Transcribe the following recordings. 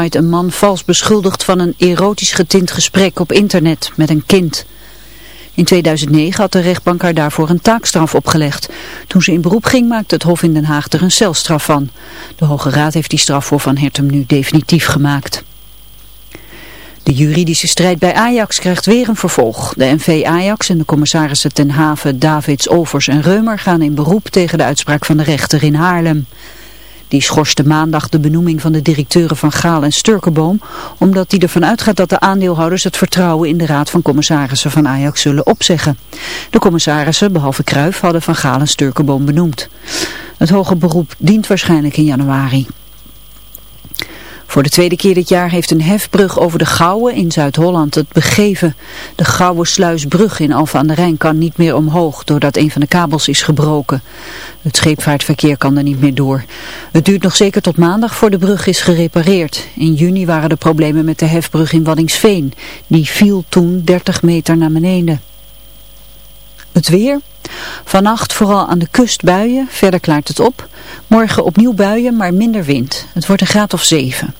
site een man vals beschuldigd van een erotisch getint gesprek op internet met een kind. In 2009 had de rechtbank haar daarvoor een taakstraf opgelegd. Toen ze in beroep ging maakte het Hof in Den Haag er een celstraf van. De Hoge Raad heeft die straf voor Van Hertem nu definitief gemaakt. De juridische strijd bij Ajax krijgt weer een vervolg. De NV Ajax en de commissarissen ten Haven, Davids, Overs en Reumer gaan in beroep tegen de uitspraak van de rechter in Haarlem. Die schorste maandag de benoeming van de directeuren van Gaal en Sturkenboom, omdat hij ervan uitgaat dat de aandeelhouders het vertrouwen in de raad van commissarissen van Ajax zullen opzeggen. De commissarissen, behalve Kruif, hadden van Gaal en Sturkenboom benoemd. Het hoge beroep dient waarschijnlijk in januari. Voor de tweede keer dit jaar heeft een hefbrug over de Gouwe in Zuid-Holland het begeven. De Gouwe Sluisbrug in Alphen aan de Rijn kan niet meer omhoog doordat een van de kabels is gebroken. Het scheepvaartverkeer kan er niet meer door. Het duurt nog zeker tot maandag voor de brug is gerepareerd. In juni waren er problemen met de hefbrug in Waddingsveen. Die viel toen 30 meter naar beneden. Het weer. Vannacht vooral aan de kust buien, verder klaart het op. Morgen opnieuw buien, maar minder wind. Het wordt een graad of 7.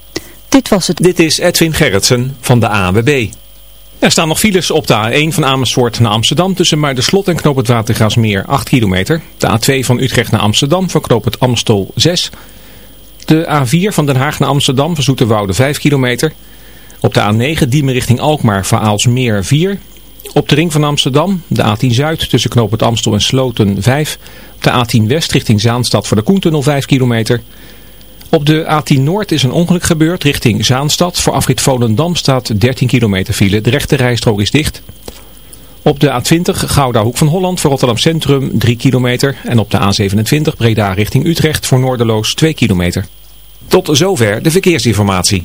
Dit was het. Dit is Edwin Gerritsen van de AWB. Er staan nog files op de A1 van Amersfoort naar Amsterdam tussen Muiderslot en Knoop het Watergraasmeer 8 kilometer. De A2 van Utrecht naar Amsterdam van Knoop het Amstel 6. De A4 van Den Haag naar Amsterdam van Zoeterwoude 5 kilometer. Op de A9 Diemen richting Alkmaar van Aalsmeer 4. Op de ring van Amsterdam de A10 Zuid tussen Knoop het Amstel en Sloten 5. Op de A10 West richting Zaanstad voor de Koentunnel 5 kilometer. Op de A10 Noord is een ongeluk gebeurd richting Zaanstad. Voor afrit Volendam staat 13 kilometer file. De rechte rijstrook is dicht. Op de A20 Gouda Hoek van Holland voor Rotterdam Centrum 3 kilometer. En op de A27 Breda richting Utrecht voor Noorderloos 2 kilometer. Tot zover de verkeersinformatie.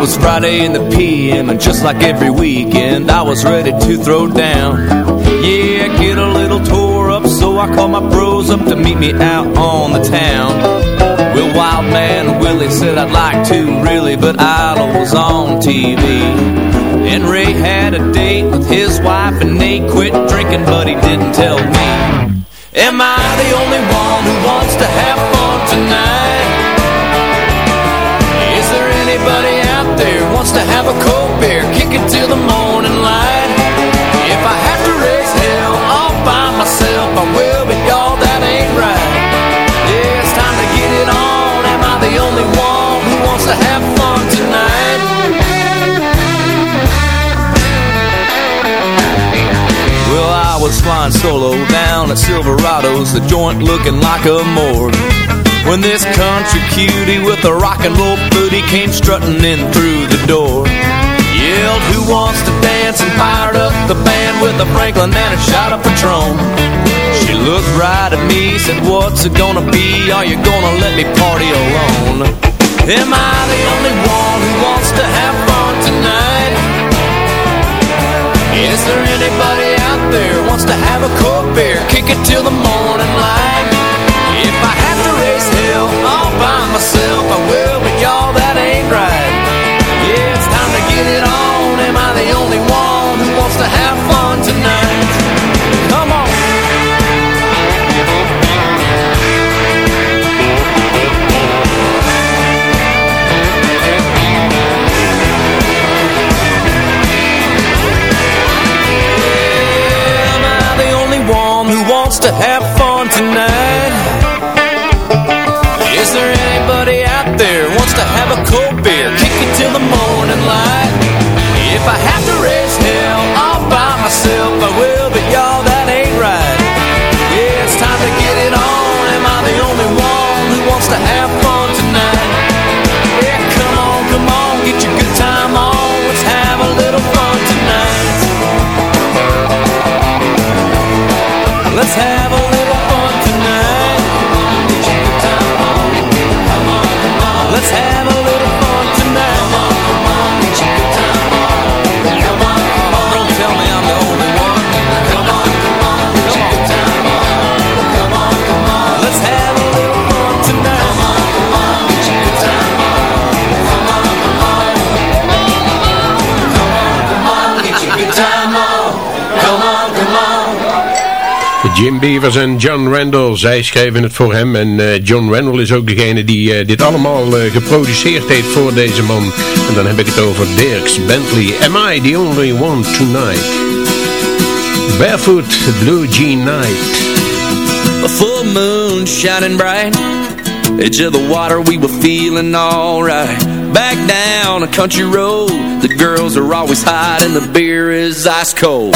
Was Friday in the PM, and just like every weekend, I was ready to throw down. Yeah, get a little tore up, so I called my bros up to meet me out on the town. Well, Wild Man Willie said I'd like to, really, but Isla was on TV. And Ray had a date with his wife, and Nate quit drinking, but he didn't tell me. Am I the only one who wants to have fun tonight? Is there anybody wants to have a cold beer, kick it till the morning light? If I have to raise hell all by myself, I will, but y'all, that ain't right. Yeah, it's time to get it on. Am I the only one who wants to have fun tonight? Well, I was flying solo down at Silverado's, the joint looking like a morgue. When this country cutie with a rock and roll booty came strutting in through the door. Yelled, who wants to dance and fired up the band with a Franklin and a shot of Patron. She looked right at me, said, what's it gonna be? Are you gonna let me party alone? Am I the only one who wants to have fun tonight? Is there anybody out there wants to have a cold beer, kick it till the morning light? If I all by myself, I will, but y'all, that ain't right. Yeah, it's time to get it on. Am I the only one who wants to have fun tonight? Come on. Am I the only one who wants to have cold beer, kick it till the morning light? If I have to Jim Beavers en John Randall, zij schreven het voor hem. En eh, John Randall is ook degene die eh, dit allemaal eh, geproduceerd heeft voor deze man. En dan heb ik het over Dirks Bentley. Am I the only one tonight? Barefoot Blue Jean Night. A full moon shining bright Edge of the water we were feeling alright Back down a country road The girls are always hot and the beer is ice cold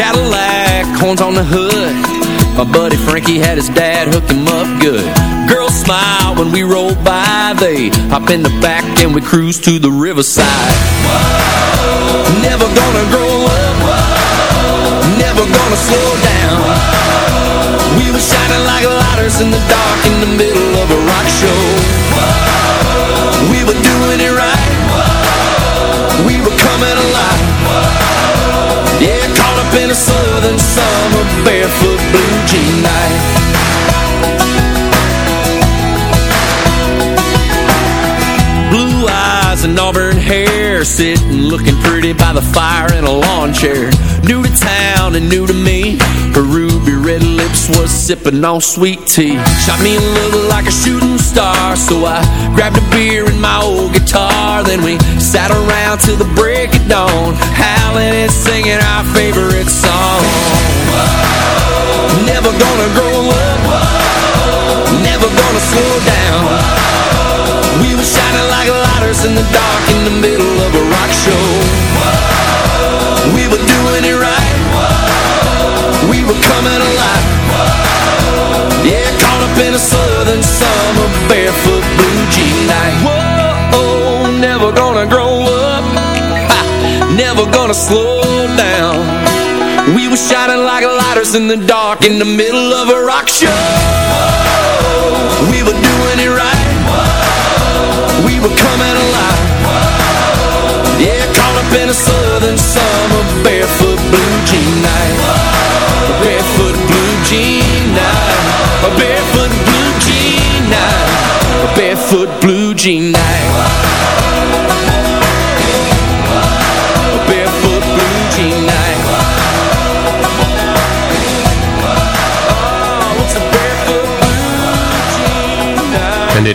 Cadillac, horns on the hood My buddy Frankie had his dad hook him up good Girls smile when we roll by They hop in the back and we cruise to the riverside Whoa. Never gonna grow up Whoa. Never gonna slow down Whoa. We were shining like lighters in the dark In the middle of a rock show Whoa. We were doing it right Whoa. We were coming alive Whoa. Yeah, up in a southern summer Barefoot blue jean night. Blue eyes and auburn hair Sitting looking pretty by the fire in a lawn chair. New to town and new to me was sipping on sweet tea Shot me a look like a shooting star So I grabbed a beer and my old guitar Then we sat around till the break of dawn Howling and singing our favorite song Whoa. Never gonna grow up Whoa. Never gonna slow down Whoa. we were shining like lighters in the dark in the middle of a rock show. We were doing it right. We were coming alive. Yeah, caught up in a southern summer barefoot blue jean night. Whoa, never gonna grow up. Ha, never gonna slow down. We were shining like lighters in the dark in the middle of a rock show. We were doing it right. We were coming alive Yeah, caught up in a southern summer Barefoot blue jean night A barefoot A barefoot blue jean night. A barefoot blue jean night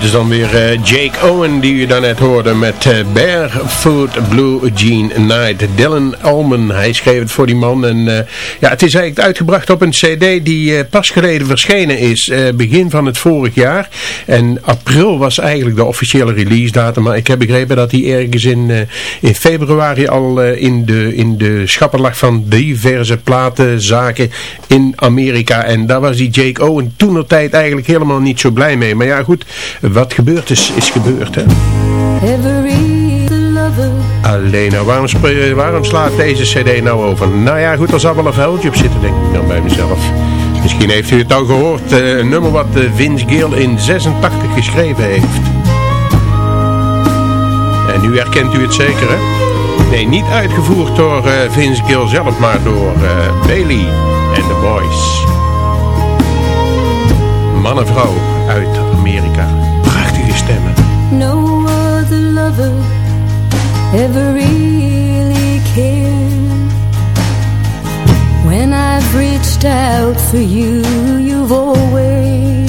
is dan weer eh, Jake Owen die u daarnet hoorde met eh, Barefoot Blue Jean Night. Dylan Allman, hij schreef het voor die man. En eh, ja, het is eigenlijk uitgebracht op een cd die pas geleden verschenen is. begin van het vorig jaar. En april was eigenlijk de officiële release datum. Maar ik heb begrepen dat hij ergens in, in februari al in, de, in de schappen lag van diverse platenzaken in Amerika. En daar was die Jake Owen toen tijd eigenlijk helemaal niet zo blij mee. Maar ja goed, wat gebeurd is, is gebeurd. Hè? Alleen, nou, waarom, waarom slaat deze cd nou over? Nou ja, goed, er zal wel een vuiltje op zitten, denk ik dan bij mezelf. Misschien heeft u het al gehoord, uh, een nummer wat uh, Vince Gill in 86 geschreven heeft. En nu herkent u het zeker, hè? Nee, niet uitgevoerd door uh, Vince Gill zelf, maar door Bailey en The Boys. Man en vrouw uit Amerika. Ever really cared. When I've reached out for you, you've always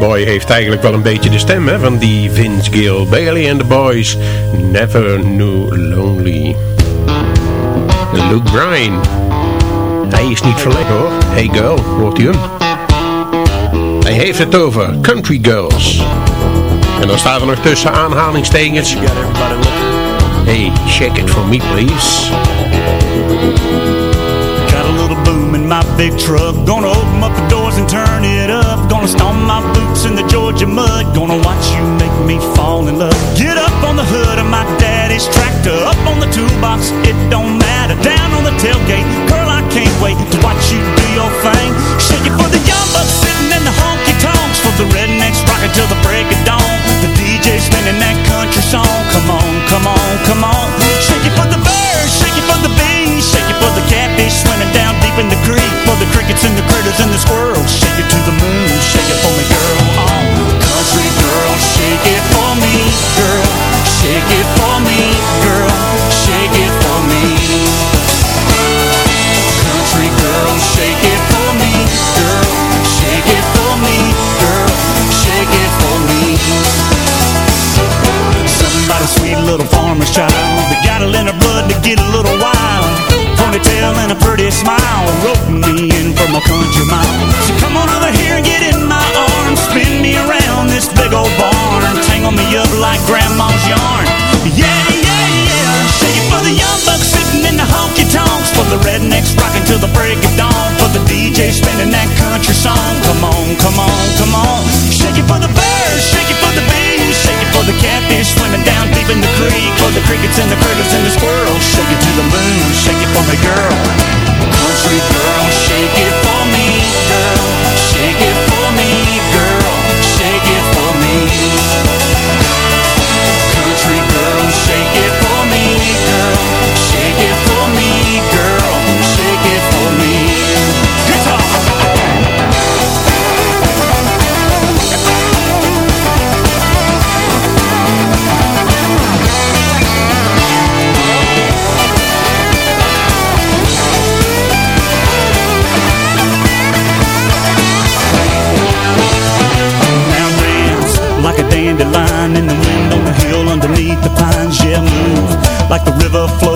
Boy heeft eigenlijk wel een beetje de stem hè, van die Vince Gill. Bailey and the Boys, Never Knew Lonely. Luke Bryan. Hij is niet verleggen hoor. Hey girl, hoort u hem? Hij heeft het over Country Girls. En dan staat er nog tussen aanhalingstekens... Hey, check it for me please. Got a little boom in my big truck. Gonna open the doors and turn it on my boots in the Georgia mud. Gonna watch you make me fall in love. Get up on the hood of my daddy's tractor. Up on the toolbox, it don't matter. The line in the wind on the hill underneath the pines. Yeah, move like the river flows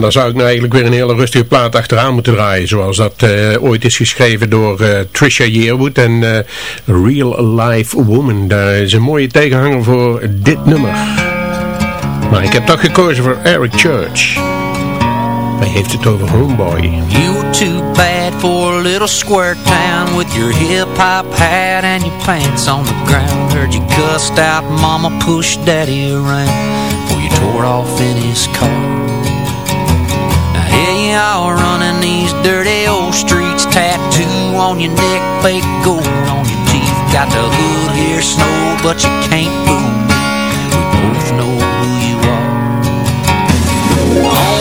dan zou ik nou eigenlijk weer een hele rustige plaat achteraan moeten draaien. Zoals dat uh, ooit is geschreven door uh, Trisha Yearwood en uh, Real Life Woman. Daar is een mooie tegenhanger voor dit nummer. Maar ik heb toch gekozen voor Eric Church. Hij heeft het over Homeboy. You too bad for a little square town With your hip-hop hat and your pants on the ground Heard you gust out mama pushed daddy around Before you tore off in his car all running these dirty old streets. Tattoo on your neck, fake gold on your teeth. Got the hood here, snow, but you can't fool me. We both know who you are.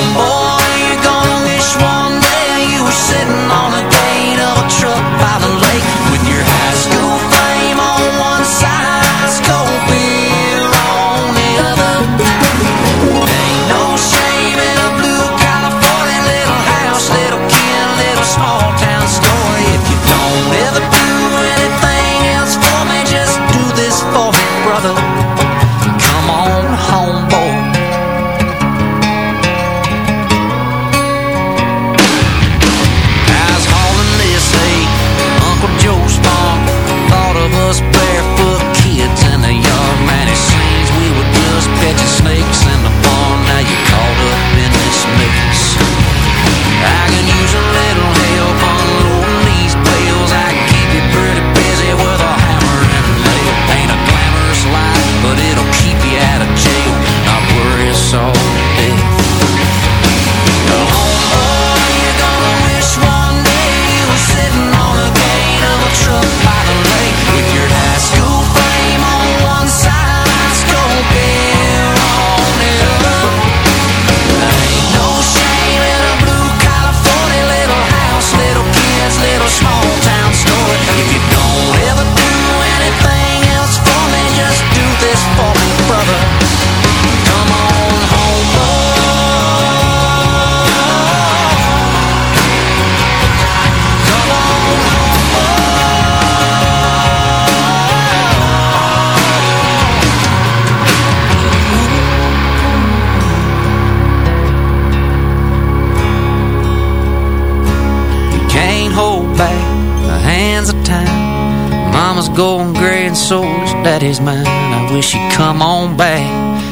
and souls that is mine. I wish you'd come on back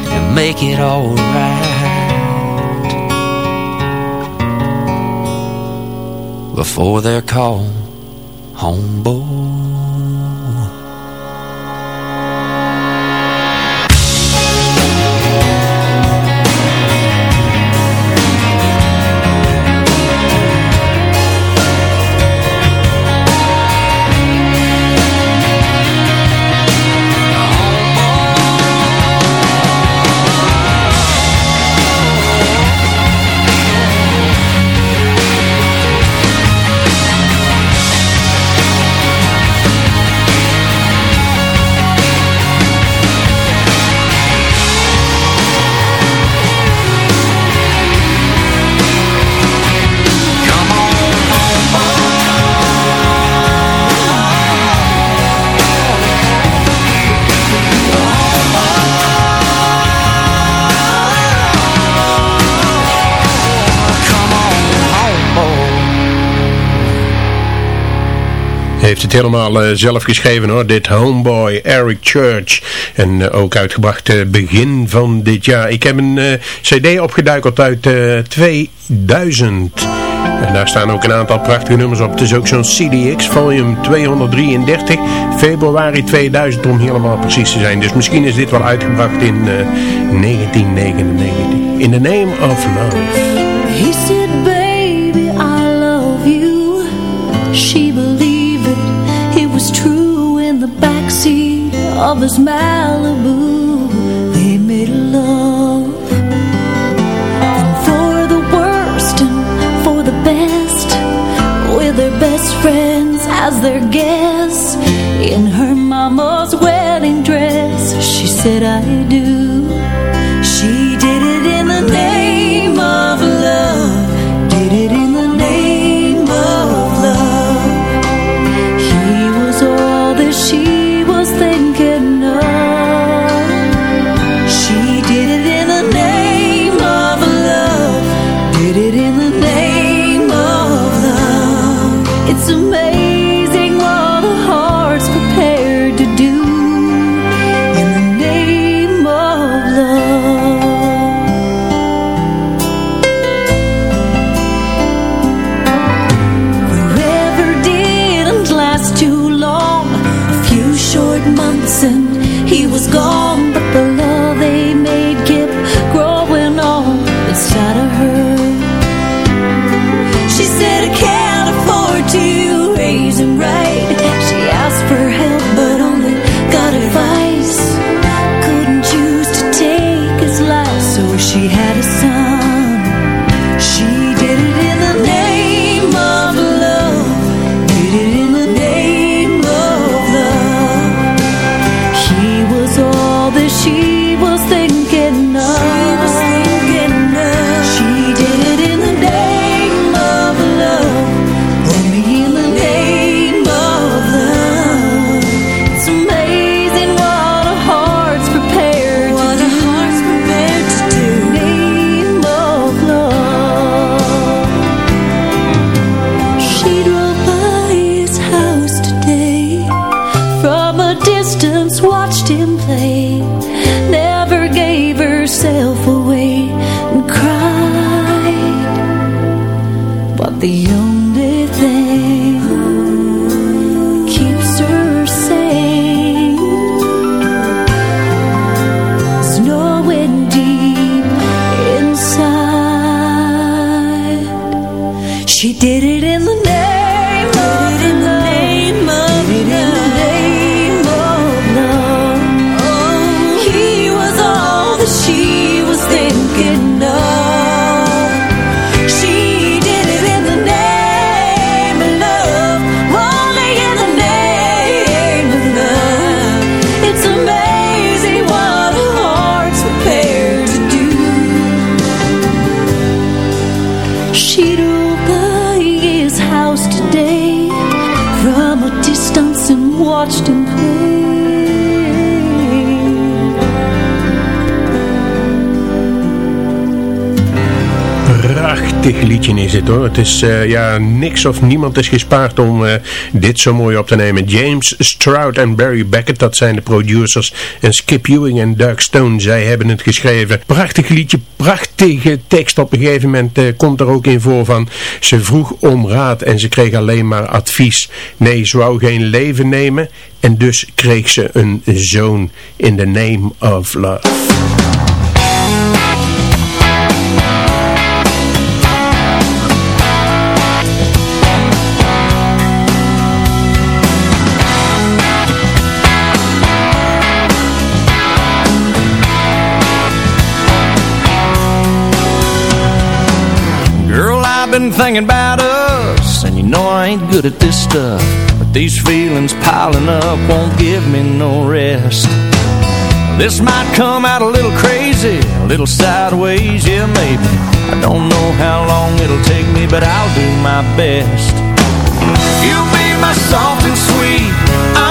and make it alright Before they're called homeboys. het helemaal eh, zelf geschreven hoor. Dit homeboy Eric Church. En eh, ook uitgebracht eh, begin van dit jaar. Ik heb een cd opgeduikeld uit 2000. En daar staan ook een aantal prachtige nummers op. Het is ook zo'n CDX volume 233, februari 2000 om helemaal precies te zijn. Dus misschien is dit wel uitgebracht in 1999. In the name of love. of his Malibu. They made love. And for the worst and for the best, with their best friends as their guests. In her mama's wedding dress, she said, I do. Uh, ja, niks of niemand is gespaard om uh, dit zo mooi op te nemen. James Stroud en Barry Beckett, dat zijn de producers. En Skip Ewing en Doug Stone, zij hebben het geschreven. Prachtig liedje, prachtige tekst. Op een gegeven moment uh, komt er ook in voor van... Ze vroeg om raad en ze kreeg alleen maar advies. Nee, ze wou geen leven nemen. En dus kreeg ze een zoon in the name of love. Been thinking about us. And you know I ain't good at this stuff. But these feelings piling up Won't give me no rest. This might come out a little crazy A little sideways, yeah maybe. I don't know how long it'll take me But I'll do my best. You'll be my soft and sweet. I'll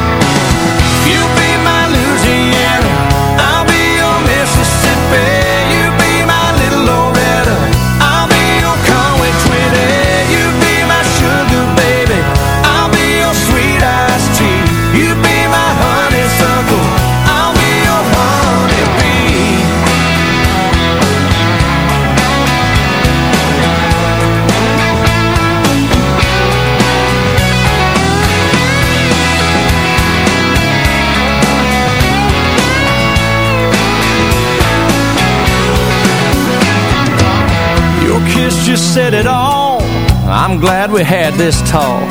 seriously. just said it all. I'm glad we had this talk.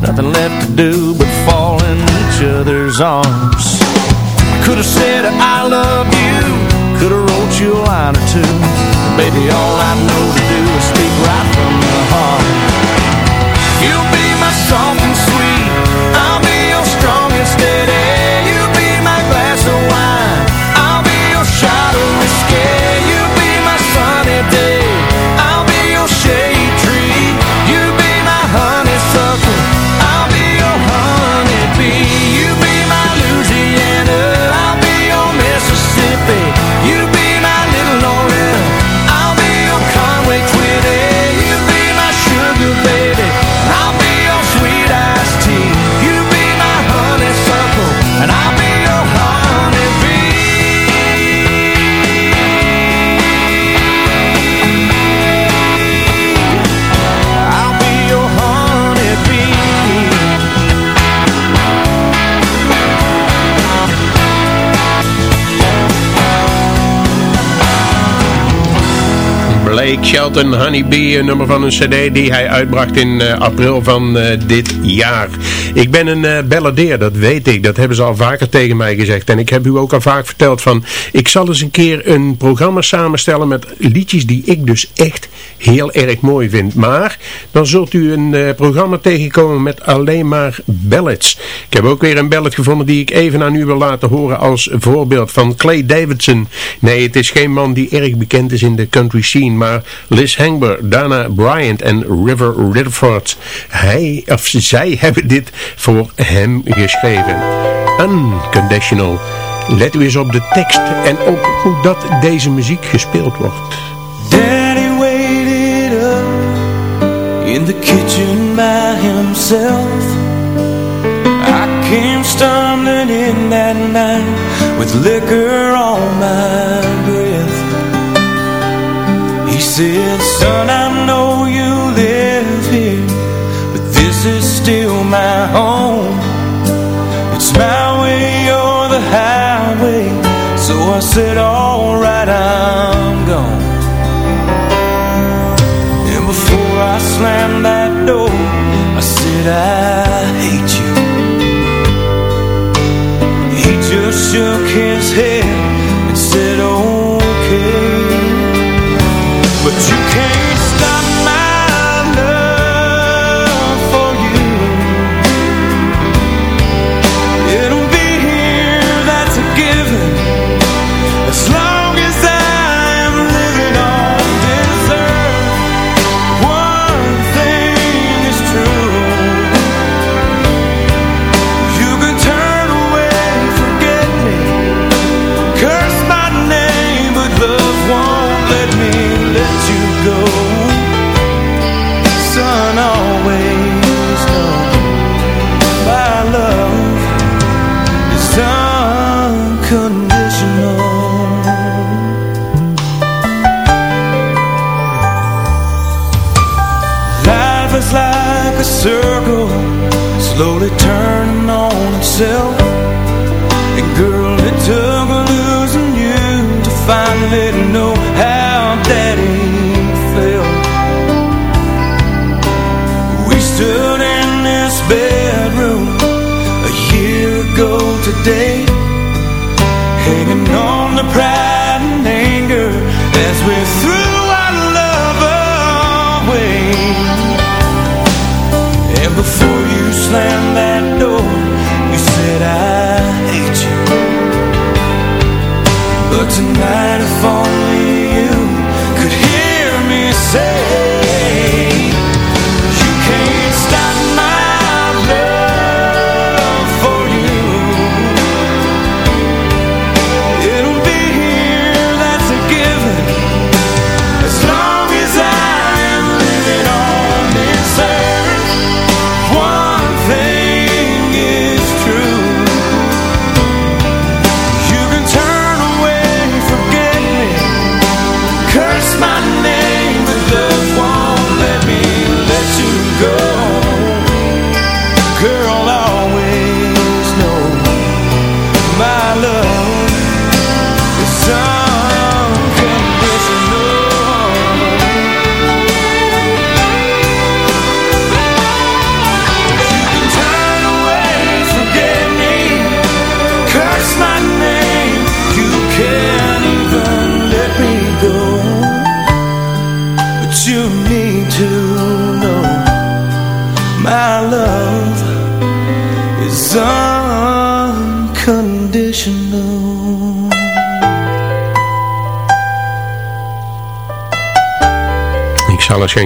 Nothing left to do but fall in each other's arms. Could have said I love you. Could have wrote you a line or two. Baby, all I know to do is speak right from the heart. You'll be Shelton, Honeybee, een nummer van een cd die hij uitbracht in uh, april van uh, dit jaar. Ik ben een uh, balladeer, dat weet ik, dat hebben ze al vaker tegen mij gezegd. En ik heb u ook al vaak verteld van, ik zal eens een keer een programma samenstellen met liedjes die ik dus echt heel erg mooi vind. Maar dan zult u een programma tegenkomen met alleen maar ballads. Ik heb ook weer een ballad gevonden die ik even aan u wil laten horen als voorbeeld van Clay Davidson. Nee, het is geen man die erg bekend is in de country scene, maar Liz Hangber, Dana Bryant en River Ridford. Hij, of zij hebben dit voor hem geschreven. Unconditional. Let u eens op de tekst en ook hoe dat deze muziek gespeeld wordt. Daddy waited up in the kitchen by himself. I came stumbling in that night with liquor on my breath. He said, son, I know this is still my home. It's my way or the highway. So I said, alright, I'm gone. And before I slammed that door I said, I hate you. He just shook his head and said okay day.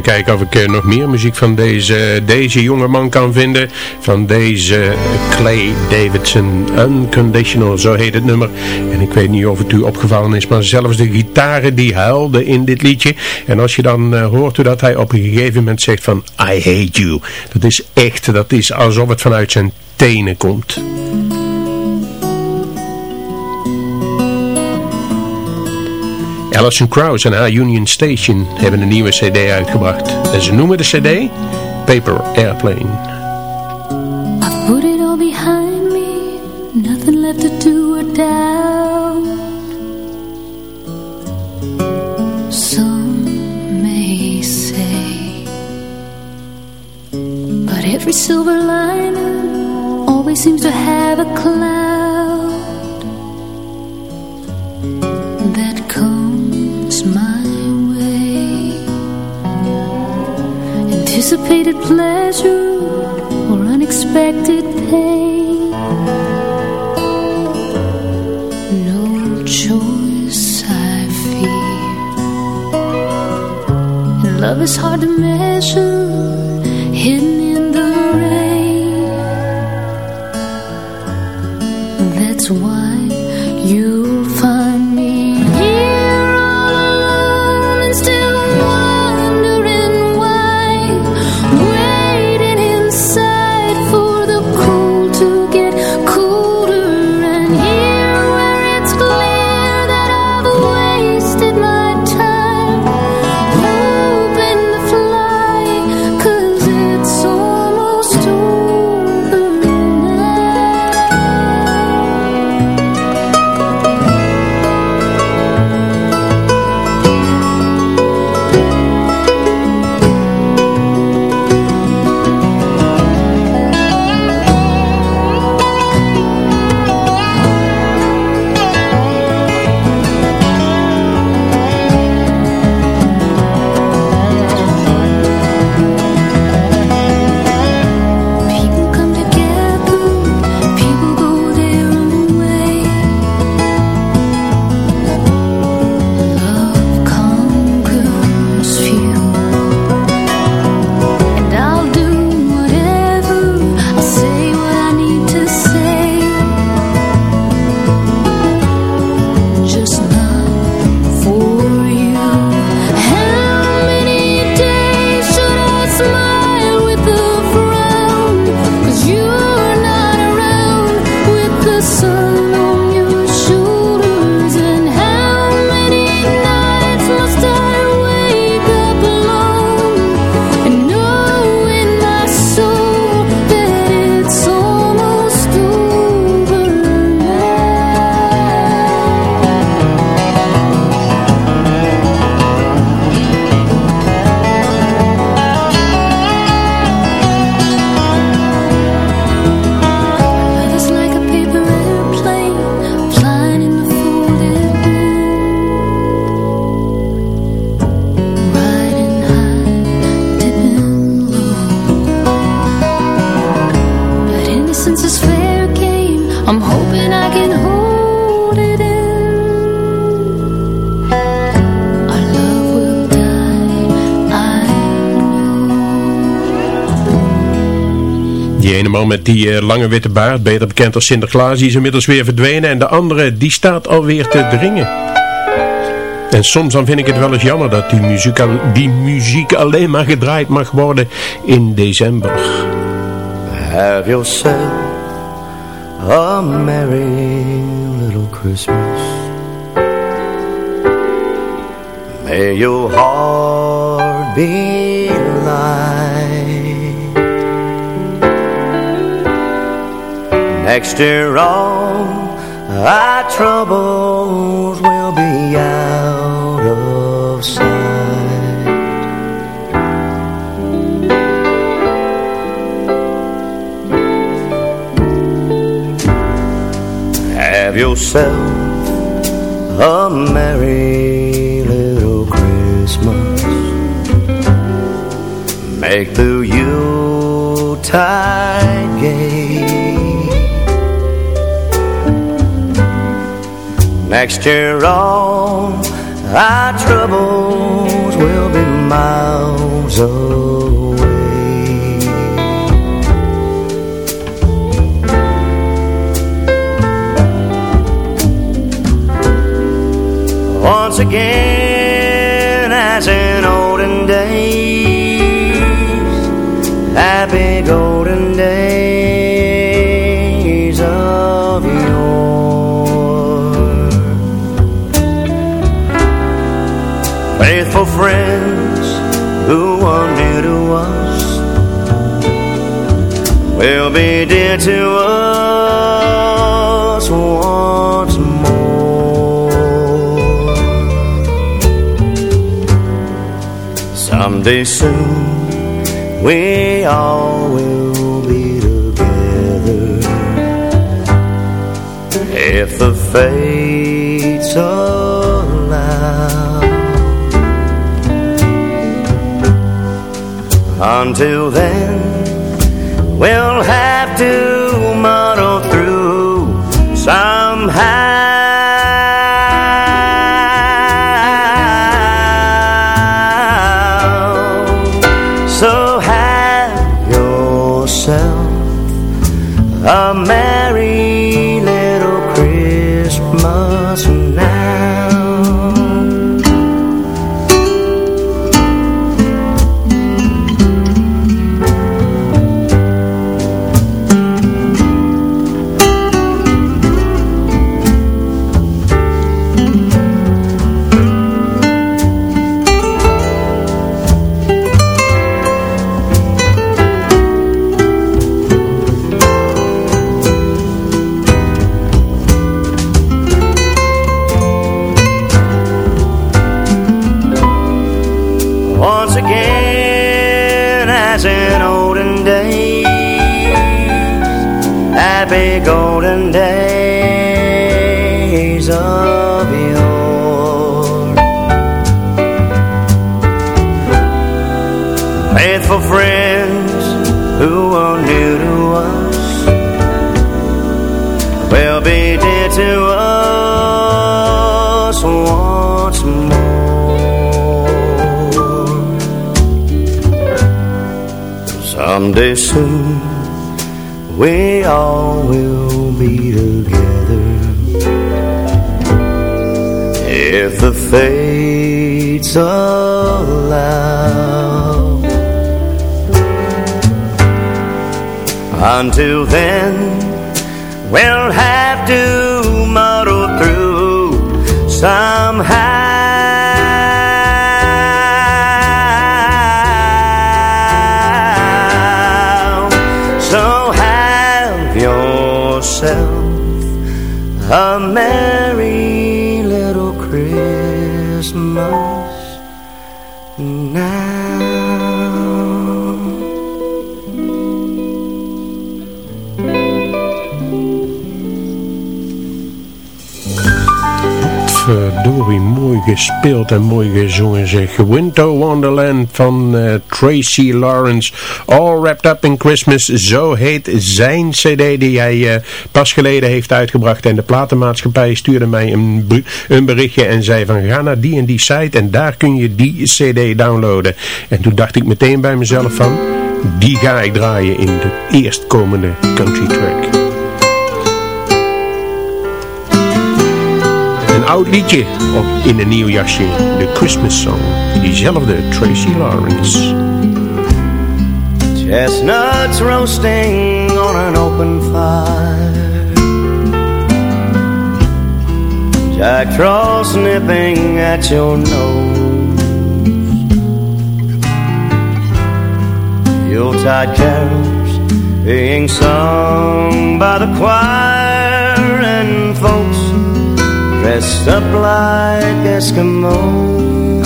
Kijken of ik eh, nog meer muziek van deze, deze jonge man kan vinden. Van deze Clay Davidson. Unconditional, zo heet het nummer. En ik weet niet of het u opgevallen is, maar zelfs de gitaren die huilden in dit liedje. En als je dan eh, hoort hoe dat hij op een gegeven moment zegt van I hate you. Dat is echt, dat is alsof het vanuit zijn tenen komt. Alison Krauss en haar Union Station hebben een nieuwe cd uitgebracht. En ze noemen de cd Paper Airplane. I've put it all behind me, nothing left to do or doubt. Some may say, but every silver lining always seems to have a cloud Anticipated pleasure or unexpected pain. No choice I fear. And love is hard to measure, met die eh, lange witte baard, beter bekend als Sinterklaas, die is inmiddels weer verdwenen. En de andere, die staat alweer te dringen. En soms dan vind ik het wel eens jammer dat die muziek, die muziek alleen maar gedraaid mag worden in december. Have yourself a merry little Christmas. May your heart be Next all our troubles will be out of sight. Have yourself a merry little Christmas. Make the Yuletide Next year all our troubles will be miles away. Once again, as in will be dear to us once more. Someday soon we all will be together if the fates allow. Until then, we'll have to Someday soon we all will be together if the fates allow. Until then, we'll have to gespeeld en mooi gezongen zeg. Winter Wonderland van eh, Tracy Lawrence. All Wrapped Up in Christmas. Zo heet zijn cd die hij eh, pas geleden heeft uitgebracht. En de platenmaatschappij stuurde mij een, een berichtje en zei van ga naar die en die site en daar kun je die cd downloaden. En toen dacht ik meteen bij mezelf van... die ga ik draaien in de eerstkomende country track. Een oud liedje op, in een nieuw jasje, de Christmas Song, diezelfde Tracy Lawrence. Chestnuts roasting on an open fire. Jack Frost nipping at your nose. Yuletide carols being sung by the choir dressed up like Eskimos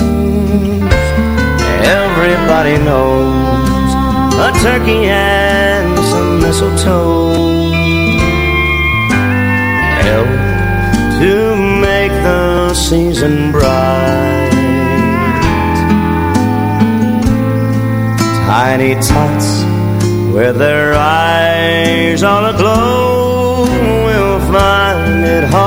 Everybody knows a turkey and some mistletoe help to make the season bright. Tiny tots with their eyes all aglow will find it hard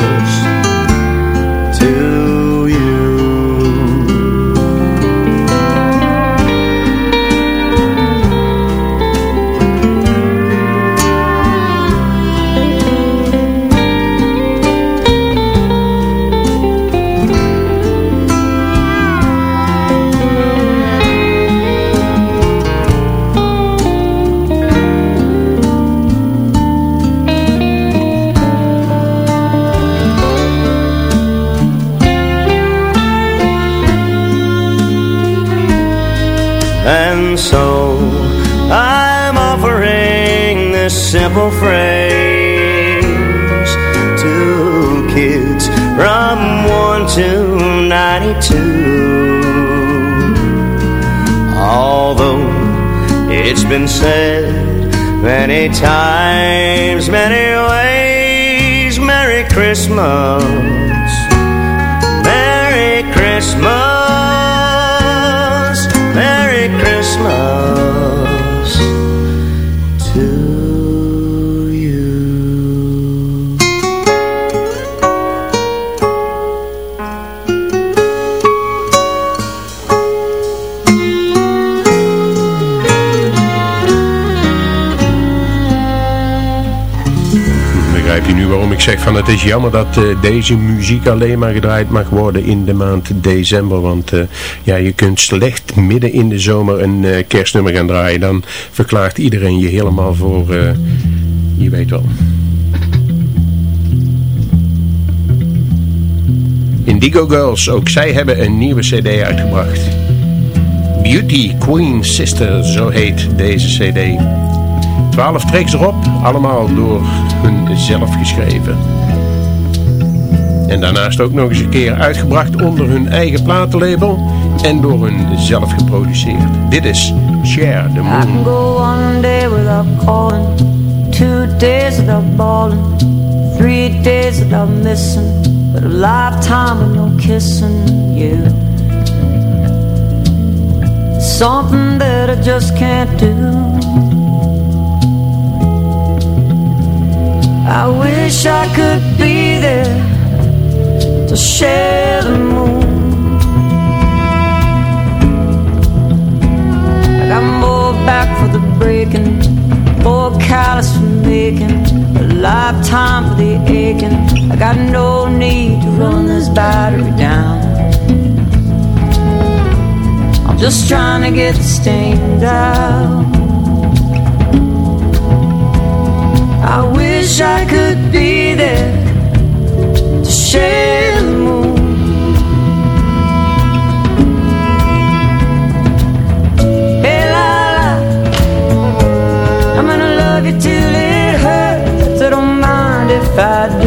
And so I'm offering this simple phrase to kids from 1 to 92. Although it's been said many times, many ways, Merry Christmas. Merry Christmas slow ik zeg van het is jammer dat eh, deze muziek alleen maar gedraaid mag worden in de maand december. Want eh, ja, je kunt slecht midden in de zomer een eh, kerstnummer gaan draaien. Dan verklaart iedereen je helemaal voor, je weet wel. Indigo Girls, ook zij hebben een nieuwe cd uitgebracht. Beauty Queen Sister, zo heet deze cd. Twaalf tracks erop, allemaal door hun zelf geschreven. En daarnaast ook nog eens een keer uitgebracht onder hun eigen platenlabel en door hun zelf geproduceerd. Dit is Share the I Moon. can go one day without calling, two days without balling, three days without missing, but a lifetime with no kissing you. Something that I just can't do. I wish I could be there to share the moon. I got more back for the breaking, more callous for making, a lifetime for the aching. I got no need to run this battery down. I'm just trying to get the stains out. I wish I could be there to share the moon. Hey, la, la. I'm gonna love you till it hurts. I don't mind if I.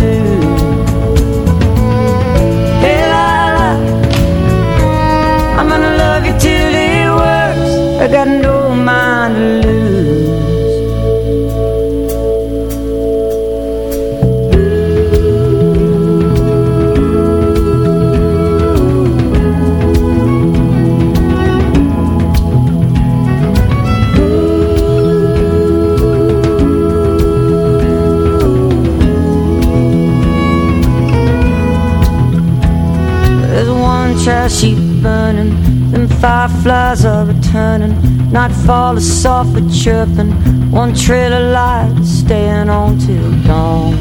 fireflies are returning. Nightfall is soft chirping. One trail of light staying on till dawn.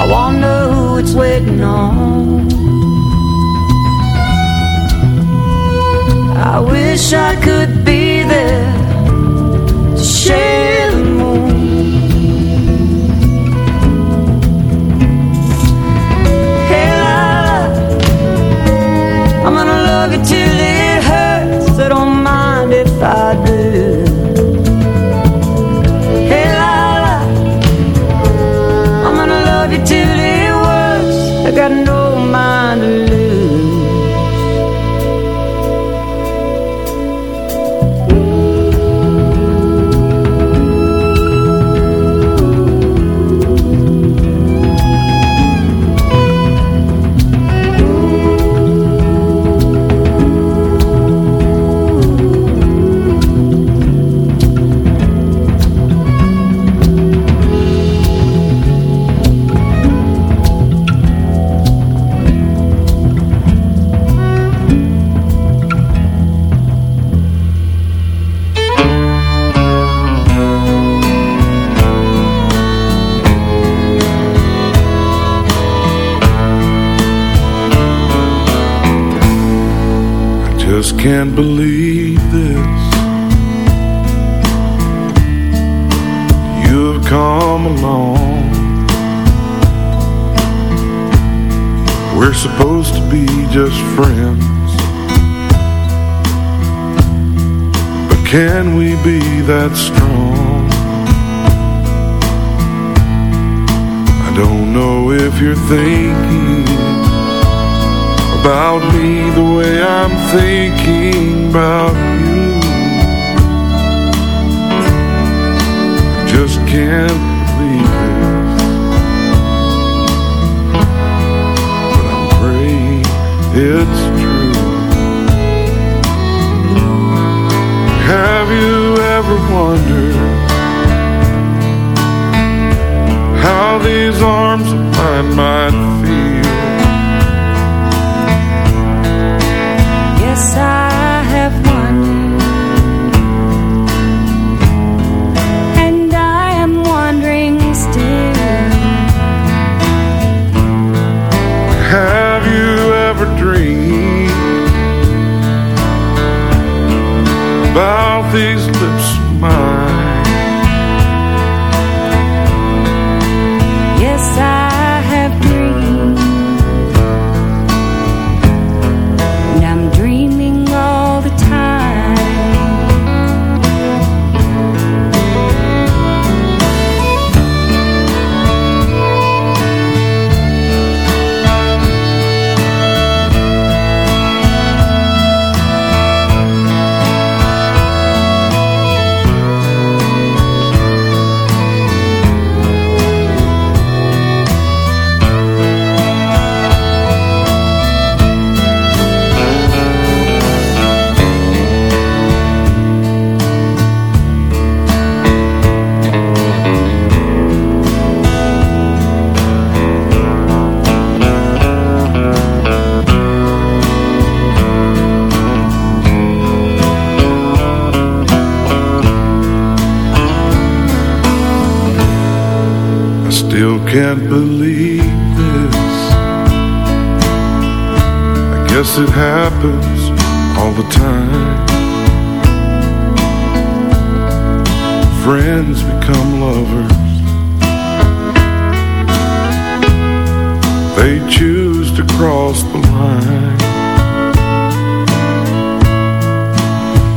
I wonder who it's waiting on. I wish I could be there to share the Have you ever wondered how these arms of mine might They choose to cross the line.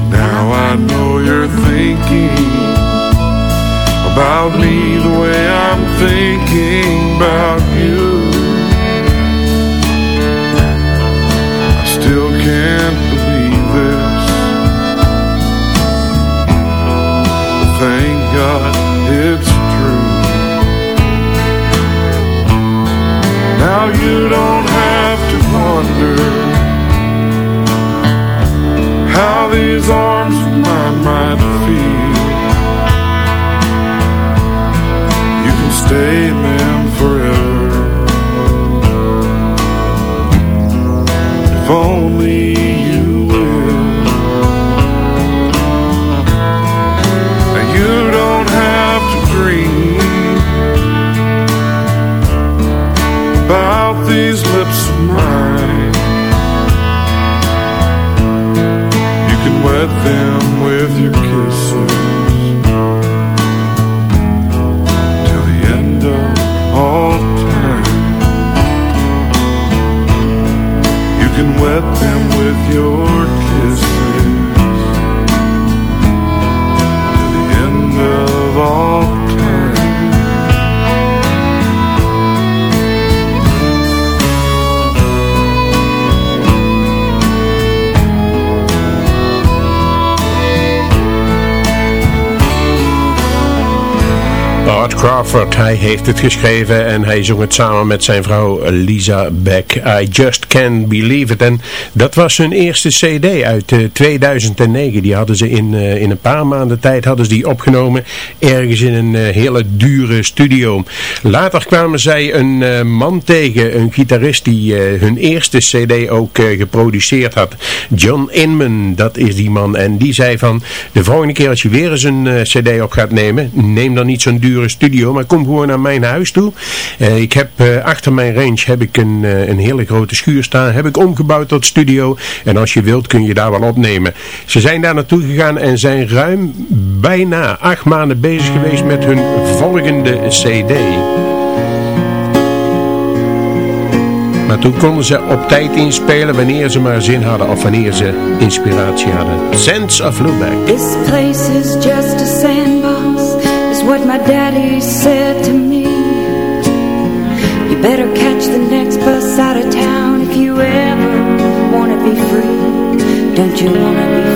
Now I know you're thinking about me the way I'm thinking about Now you don't have to wonder how these arms of mine might feel. You can stay in them forever. Crawford, hij heeft het geschreven en hij zong het samen met zijn vrouw Lisa Beck. I Just Can't Believe It. En dat was hun eerste cd uit eh, 2009. Die hadden ze in, eh, in een paar maanden tijd hadden ze die opgenomen. Ergens in een eh, hele dure studio. Later kwamen zij een eh, man tegen, een gitarist die eh, hun eerste cd ook eh, geproduceerd had. John Inman, dat is die man. En die zei van, de volgende keer als je weer eens een eh, cd op gaat nemen, neem dan niet zo'n dure studio, maar kom gewoon naar mijn huis toe. Eh, ik heb eh, achter mijn range heb ik een, eh, een hele grote schuur staan, heb ik omgebouwd tot studio. En als je wilt kun je daar wel opnemen. Ze zijn daar naartoe gegaan en zijn ruim bijna acht maanden bezig geweest met hun volgende cd. Maar toen konden ze op tijd inspelen wanneer ze maar zin hadden of wanneer ze inspiratie hadden. Sense of Lubeck. This place is just a my daddy said to me. You better catch the next bus out of town if you ever wanna be free. Don't you wanna be free?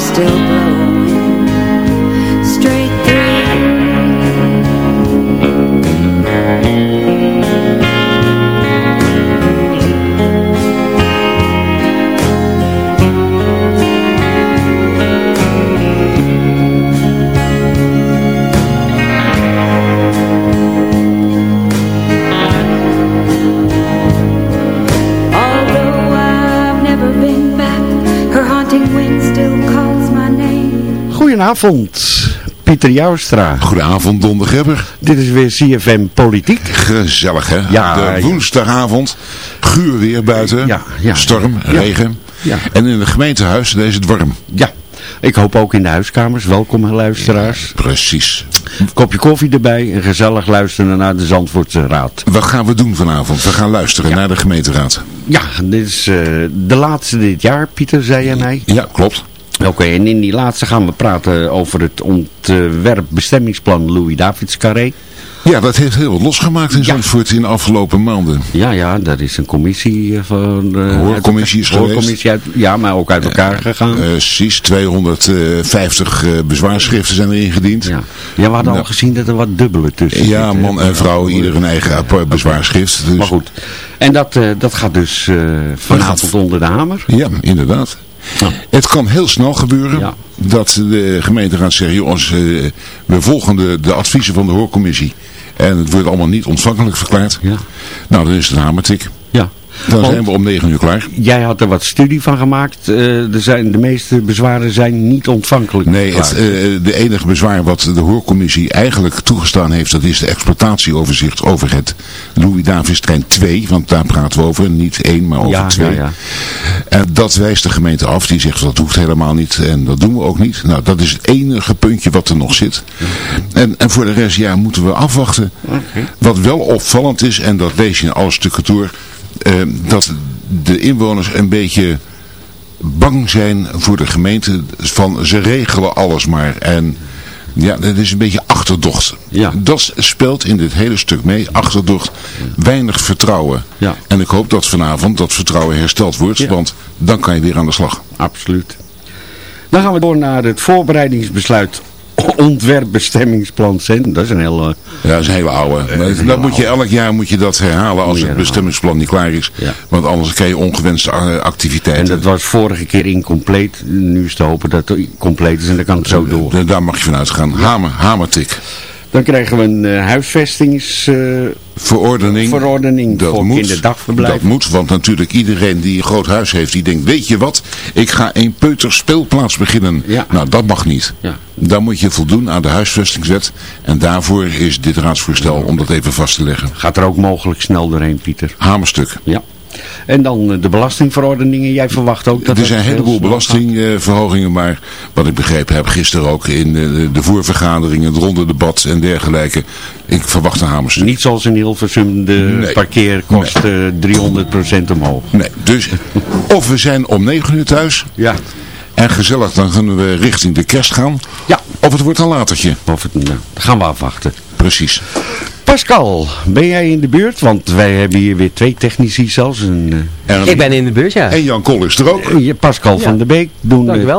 Still blowing Goedenavond, Pieter Joustra. Goedenavond, Don de Gebber. Dit is weer CFM Politiek. Gezellig, hè? Ja, de woensdagavond. Guur weer buiten. Ja, ja. Storm, regen. Ja. En in het gemeentehuis deze het warm. Ja, ik hoop ook in de huiskamers. Welkom, luisteraars. Precies. Kopje koffie erbij en gezellig luisteren naar de Zandvoortse Raad. Wat gaan we doen vanavond? We gaan luisteren naar de gemeenteraad. Ja, dit is eh, de laatste dit jaar, Pieter, zei je mij. Ja, klopt. Oké, en in die laatste gaan we praten over het ontwerp bestemmingsplan Louis Davids Carré. Ja, dat heeft heel wat losgemaakt in Zandvoort in de afgelopen maanden. Ja, ja, daar is een commissie eh, van... Een hoorcommissie is geweest. hoorcommissie uit, ja, maar ook uit elkaar gegaan. Uh, precies, 250 uh, bezwaarschriften zijn er ingediend. Ja, ja we hadden al gezien dat er wat dubbele tussen Ja, zitten. man en vrouw, ieder een eigen bezwaarschrift. Dus. Maar goed, en dat, dat gaat dus vanavond gaat... onder de hamer. Ja, inderdaad. Ja. Het kan heel snel gebeuren ja. dat de gemeenteraad zegt, jongens, uh, we volgen de, de adviezen van de hoorcommissie. En het wordt allemaal niet ontvankelijk verklaard. Ja. Nou, dan is het een hamertik. Dan Want zijn we om 9 uur klaar. Jij had er wat studie van gemaakt. Uh, er zijn, de meeste bezwaren zijn niet ontvankelijk. Nee, het, uh, de enige bezwaar wat de hoorcommissie eigenlijk toegestaan heeft, dat is de exploitatieoverzicht over het Louis Davis trein 2. Want daar praten we over, niet één, maar over ja, twee. Ja, ja. En dat wijst de gemeente af. Die zegt dat hoeft helemaal niet en dat doen we ook niet. Nou, dat is het enige puntje wat er nog zit. En, en voor de rest, ja, moeten we afwachten. Okay. Wat wel opvallend is, en dat lees je in alle stukken door... Uh, dat de inwoners een beetje bang zijn voor de gemeente van ze regelen alles maar en ja, dat is een beetje achterdocht. Ja. Dat speelt in dit hele stuk mee, achterdocht, weinig vertrouwen. Ja. En ik hoop dat vanavond dat vertrouwen hersteld wordt, Ja. want dan kan je weer aan de slag. Absoluut. Dan gaan we door naar het voorbereidingsbesluit ontwerpbestemmingsplan Centrum. Dat is een heel... Uh, Ja, dat is een hele oude. Een dat hele moet je, elk jaar moet je dat herhalen als het bestemmingsplan niet klaar is. Ja. Want anders krijg je ongewenste uh, activiteiten. en dat was vorige keer incompleet. Nu is te hopen dat het compleet is en dan kan het zo door. En daar mag je vanuit gaan. Hamer, hamertik. Dan krijgen we een uh, huisvestings... Verordening. Verordening dat voor moet, kinderdagverblijf. Dat moet, want natuurlijk iedereen die een groot huis heeft, die denkt, weet je wat, ik ga een peuter speelplaats beginnen. Ja. Nou, dat mag niet. Ja. Dan moet je voldoen aan de huisvestingswet. En daarvoor is dit raadsvoorstel om dat even vast te leggen. Gaat er ook mogelijk snel doorheen, Pieter. Hamerstuk. Ja. En dan uh, de belastingverordeningen. Jij verwacht ook dat Er zijn een heleboel belastingverhogingen, maar wat ik begrepen heb gisteren ook in de, de voorvergaderingen, het ronde debat en dergelijke. Ik verwacht een hamerstuk. Niet zoals in Hilversum de Nee. parkeerkosten 300% omhoog. Nee, dus of we zijn om 9 uur thuis Ja. en gezellig, dan kunnen we richting de kerst gaan. Ja. Of het wordt een latertje. Of het, nou, dat gaan we afwachten. Precies. Pascal, ben jij in de buurt? Want wij hebben hier weer twee technici zelfs. Een, En, Ik ben in de buurt, ja. en Jan Kool is er ook. uh, Pascal van der Beek doen Dank wel.